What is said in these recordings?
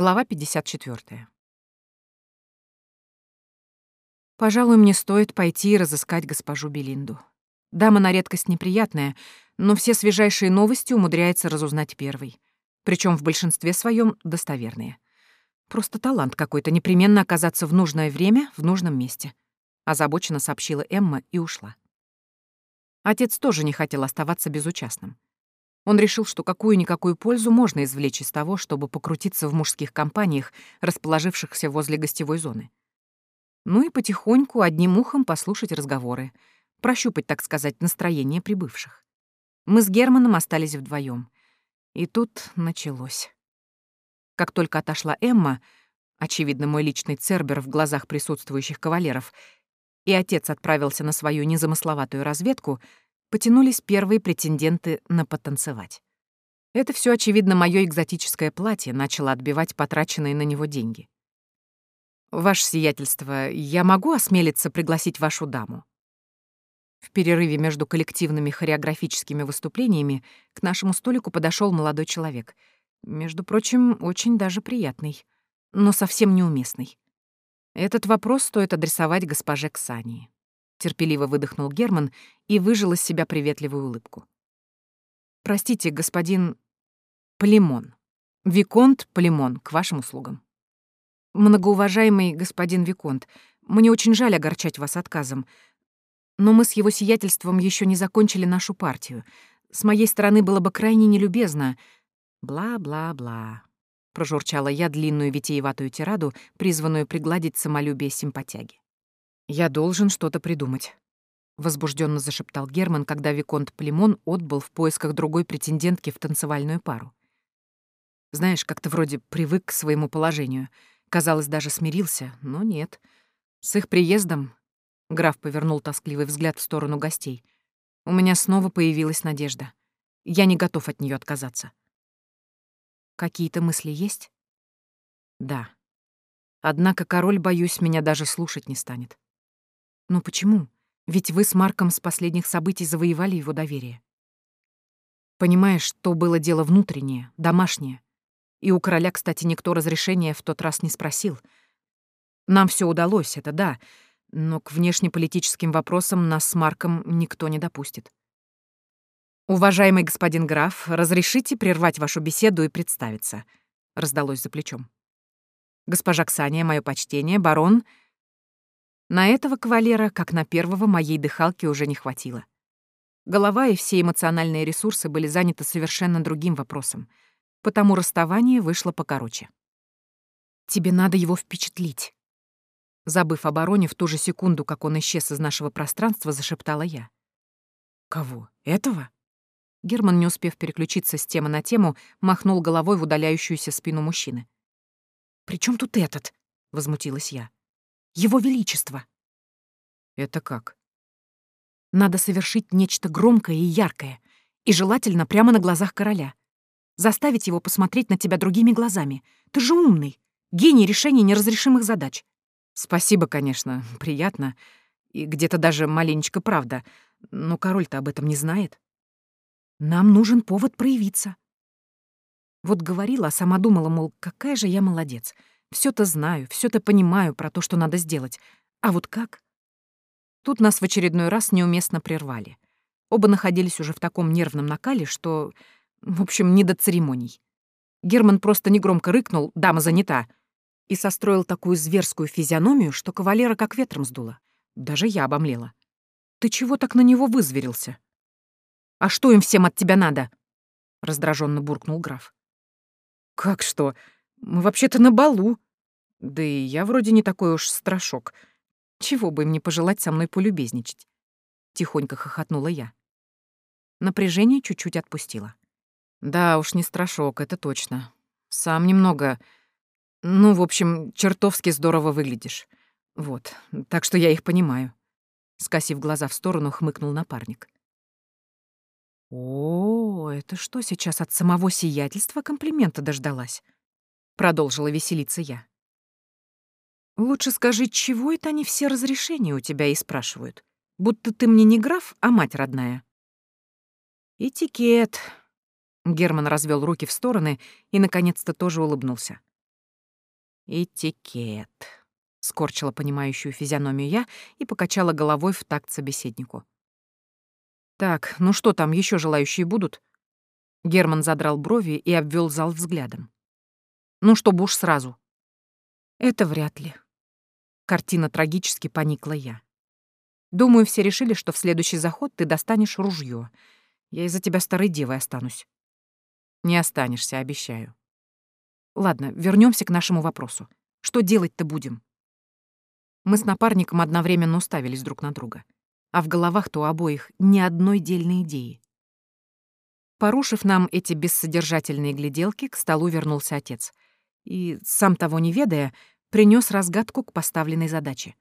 Глава 54. Пожалуй, мне стоит пойти и разыскать госпожу Белинду. Дама на редкость неприятная, но все свежайшие новости умудряется разузнать первой. Причем в большинстве своем достоверные. Просто талант какой-то непременно оказаться в нужное время в нужном месте. Озабоченно сообщила Эмма и ушла. Отец тоже не хотел оставаться безучастным. Он решил, что какую-никакую пользу можно извлечь из того, чтобы покрутиться в мужских компаниях, расположившихся возле гостевой зоны. Ну и потихоньку одним ухом послушать разговоры, прощупать, так сказать, настроение прибывших. Мы с Германом остались вдвоем, И тут началось. Как только отошла Эмма, очевидно, мой личный цербер в глазах присутствующих кавалеров, и отец отправился на свою незамысловатую разведку — потянулись первые претенденты на потанцевать. Это все, очевидно, мое экзотическое платье начало отбивать потраченные на него деньги. «Ваше сиятельство, я могу осмелиться пригласить вашу даму?» В перерыве между коллективными хореографическими выступлениями к нашему столику подошел молодой человек. Между прочим, очень даже приятный, но совсем неуместный. Этот вопрос стоит адресовать госпоже Ксании терпеливо выдохнул Герман и выжил из себя приветливую улыбку. Простите, господин Полимон. Виконт Полимон, к вашим услугам. Многоуважаемый господин Виконт, мне очень жаль огорчать вас отказом, но мы с его сиятельством еще не закончили нашу партию. С моей стороны было бы крайне нелюбезно. Бла-бла-бла. Прожурчала я длинную витиеватую тираду, призванную пригладить самолюбие симпатяги. «Я должен что-то придумать», — возбужденно зашептал Герман, когда Виконт Племон отбыл в поисках другой претендентки в танцевальную пару. «Знаешь, как-то вроде привык к своему положению. Казалось, даже смирился, но нет. С их приездом...» — граф повернул тоскливый взгляд в сторону гостей. «У меня снова появилась надежда. Я не готов от нее отказаться». «Какие-то мысли есть?» «Да. Однако король, боюсь, меня даже слушать не станет». Но почему? Ведь вы с Марком с последних событий завоевали его доверие. Понимаешь, что было дело внутреннее, домашнее. И у короля, кстати, никто разрешения в тот раз не спросил. Нам все удалось, это да, но к внешнеполитическим вопросам нас с Марком никто не допустит. «Уважаемый господин граф, разрешите прервать вашу беседу и представиться?» — раздалось за плечом. «Госпожа Ксания, мое почтение, барон на этого кавалера, как на первого, моей дыхалки уже не хватило. Голова и все эмоциональные ресурсы были заняты совершенно другим вопросом, потому расставание вышло покороче. «Тебе надо его впечатлить». Забыв о бароне в ту же секунду, как он исчез из нашего пространства, зашептала я. «Кого? Этого?» Герман, не успев переключиться с темы на тему, махнул головой в удаляющуюся спину мужчины. «При чем тут этот?» — возмутилась я. Его Величество. Это как? Надо совершить нечто громкое и яркое, и желательно прямо на глазах короля. Заставить его посмотреть на тебя другими глазами. Ты же умный, гений решения неразрешимых задач. Спасибо, конечно, приятно. И где-то даже маленечко правда. Но король-то об этом не знает. Нам нужен повод проявиться. Вот говорила, а сама думала, мол, какая же я молодец — все-то знаю, все-то понимаю про то, что надо сделать. А вот как? Тут нас в очередной раз неуместно прервали. Оба находились уже в таком нервном накале, что, в общем, не до церемоний. Герман просто негромко рыкнул «Дама занята!» и состроил такую зверскую физиономию, что кавалера как ветром сдуло. Даже я обомлела. «Ты чего так на него вызверился?» «А что им всем от тебя надо?» — раздраженно буркнул граф. «Как что? Мы вообще-то на балу. Да и я вроде не такой уж страшок. Чего бы им не пожелать со мной полюбезничать?» Тихонько хохотнула я. Напряжение чуть-чуть отпустило. «Да уж не страшок, это точно. Сам немного... Ну, в общем, чертовски здорово выглядишь. Вот, так что я их понимаю». Скосив глаза в сторону, хмыкнул напарник. «О, это что сейчас от самого сиятельства комплимента дождалась?» продолжила веселиться я. Лучше скажи, чего это они все разрешения у тебя и спрашивают? Будто ты мне не граф, а мать родная. Этикет. Герман развел руки в стороны и наконец-то тоже улыбнулся. Этикет. Скорчила понимающую физиономию я и покачала головой в такт собеседнику. Так, ну что там, еще желающие будут? Герман задрал брови и обвел зал взглядом. Ну, чтобы уж сразу. Это вряд ли. Картина трагически поникла я. Думаю, все решили, что в следующий заход ты достанешь ружье. Я из-за тебя старой девой останусь. Не останешься, обещаю. Ладно, вернемся к нашему вопросу. Что делать-то будем? Мы с напарником одновременно уставились друг на друга а в головах-то у обоих ни одной дельной идеи. Порушив нам эти бессодержательные гляделки, к столу вернулся отец и, сам того не ведая, принес разгадку к поставленной задаче.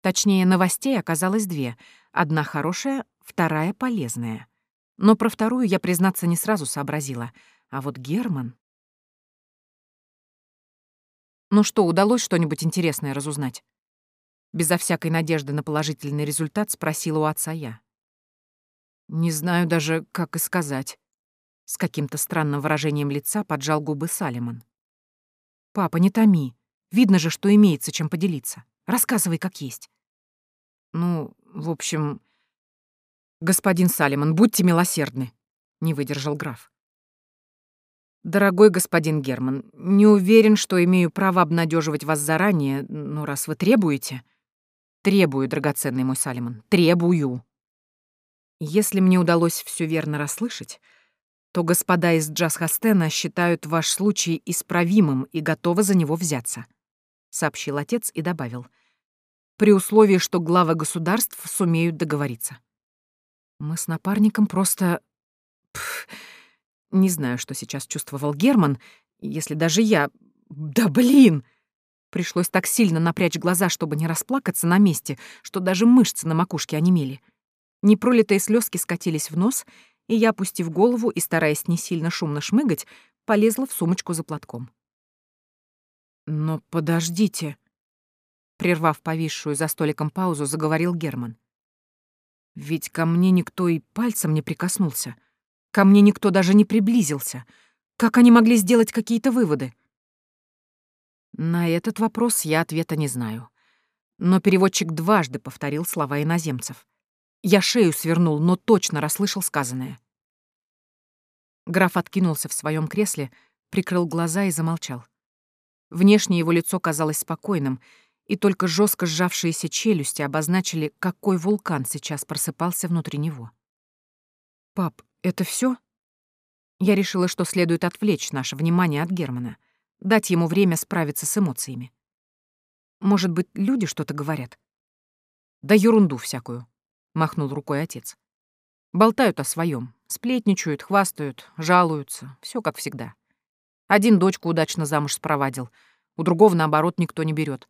Точнее, новостей оказалось две. Одна хорошая, вторая полезная. Но про вторую я, признаться, не сразу сообразила. А вот Герман... Ну что, удалось что-нибудь интересное разузнать? Безо всякой надежды на положительный результат спросила у отца я. «Не знаю даже, как и сказать». С каким-то странным выражением лица поджал губы Салимон. «Папа, не томи. Видно же, что имеется чем поделиться. Рассказывай, как есть». «Ну, в общем...» «Господин Салимон, будьте милосердны», — не выдержал граф. «Дорогой господин Герман, не уверен, что имею право обнадеживать вас заранее, но раз вы требуете...» Требую, драгоценный мой Салимон, требую. Если мне удалось все верно расслышать, то господа из Джаз-Хастена считают ваш случай исправимым и готовы за него взяться», — сообщил отец и добавил, «при условии, что главы государств сумеют договориться». Мы с напарником просто... Пф, не знаю, что сейчас чувствовал Герман, если даже я... Да блин! Пришлось так сильно напрячь глаза, чтобы не расплакаться на месте, что даже мышцы на макушке онемели. Непролитые слезки скатились в нос, и я, опустив голову и стараясь не сильно шумно шмыгать, полезла в сумочку за платком. «Но подождите», — прервав повисшую за столиком паузу, заговорил Герман. «Ведь ко мне никто и пальцем не прикоснулся. Ко мне никто даже не приблизился. Как они могли сделать какие-то выводы?» На этот вопрос я ответа не знаю. Но переводчик дважды повторил слова иноземцев. Я шею свернул, но точно расслышал сказанное. Граф откинулся в своем кресле, прикрыл глаза и замолчал. Внешне его лицо казалось спокойным, и только жестко сжавшиеся челюсти обозначили, какой вулкан сейчас просыпался внутри него. «Пап, это все? Я решила, что следует отвлечь наше внимание от Германа — дать ему время справиться с эмоциями. Может быть, люди что-то говорят? Да ерунду всякую, махнул рукой отец. Болтают о своем, сплетничают, хвастают, жалуются, все как всегда. Один дочку удачно замуж спровадил, у другого, наоборот, никто не берет.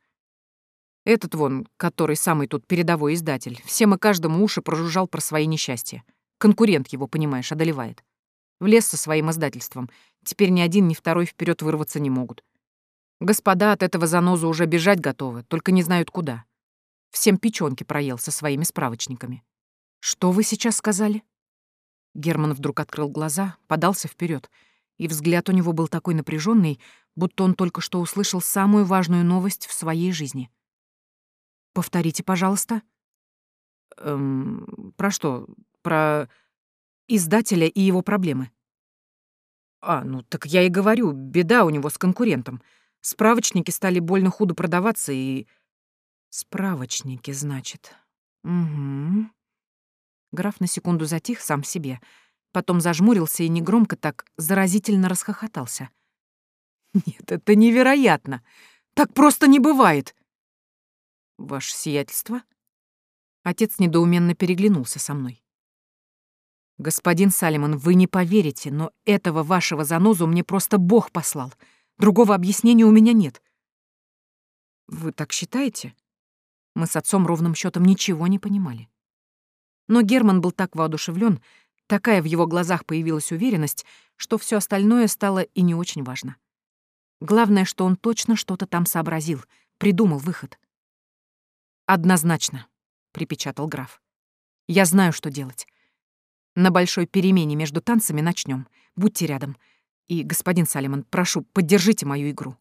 Этот вон, который самый тут передовой издатель, всем и каждому уши прожужжал про свои несчастья. Конкурент его, понимаешь, одолевает. Влез со своим издательством. Теперь ни один, ни второй вперед вырваться не могут. Господа от этого занозу уже бежать готовы, только не знают куда. Всем печёнки проел со своими справочниками. «Что вы сейчас сказали?» Герман вдруг открыл глаза, подался вперед, и взгляд у него был такой напряженный, будто он только что услышал самую важную новость в своей жизни. «Повторите, пожалуйста». «Эм, про что? Про...» издателя и его проблемы. А, ну так я и говорю, беда у него с конкурентом. Справочники стали больно худо продаваться и... Справочники, значит. Угу. Граф на секунду затих сам себе, потом зажмурился и негромко так заразительно расхохотался. Нет, это невероятно. Так просто не бывает. Ваше сиятельство? Отец недоуменно переглянулся со мной. «Господин Салимон, вы не поверите, но этого вашего занозу мне просто Бог послал. Другого объяснения у меня нет». «Вы так считаете?» Мы с отцом ровным счетом ничего не понимали. Но Герман был так воодушевлен, такая в его глазах появилась уверенность, что все остальное стало и не очень важно. Главное, что он точно что-то там сообразил, придумал выход. «Однозначно», — припечатал граф. «Я знаю, что делать. На большой перемене между танцами начнем. Будьте рядом. И, господин Салимон, прошу, поддержите мою игру.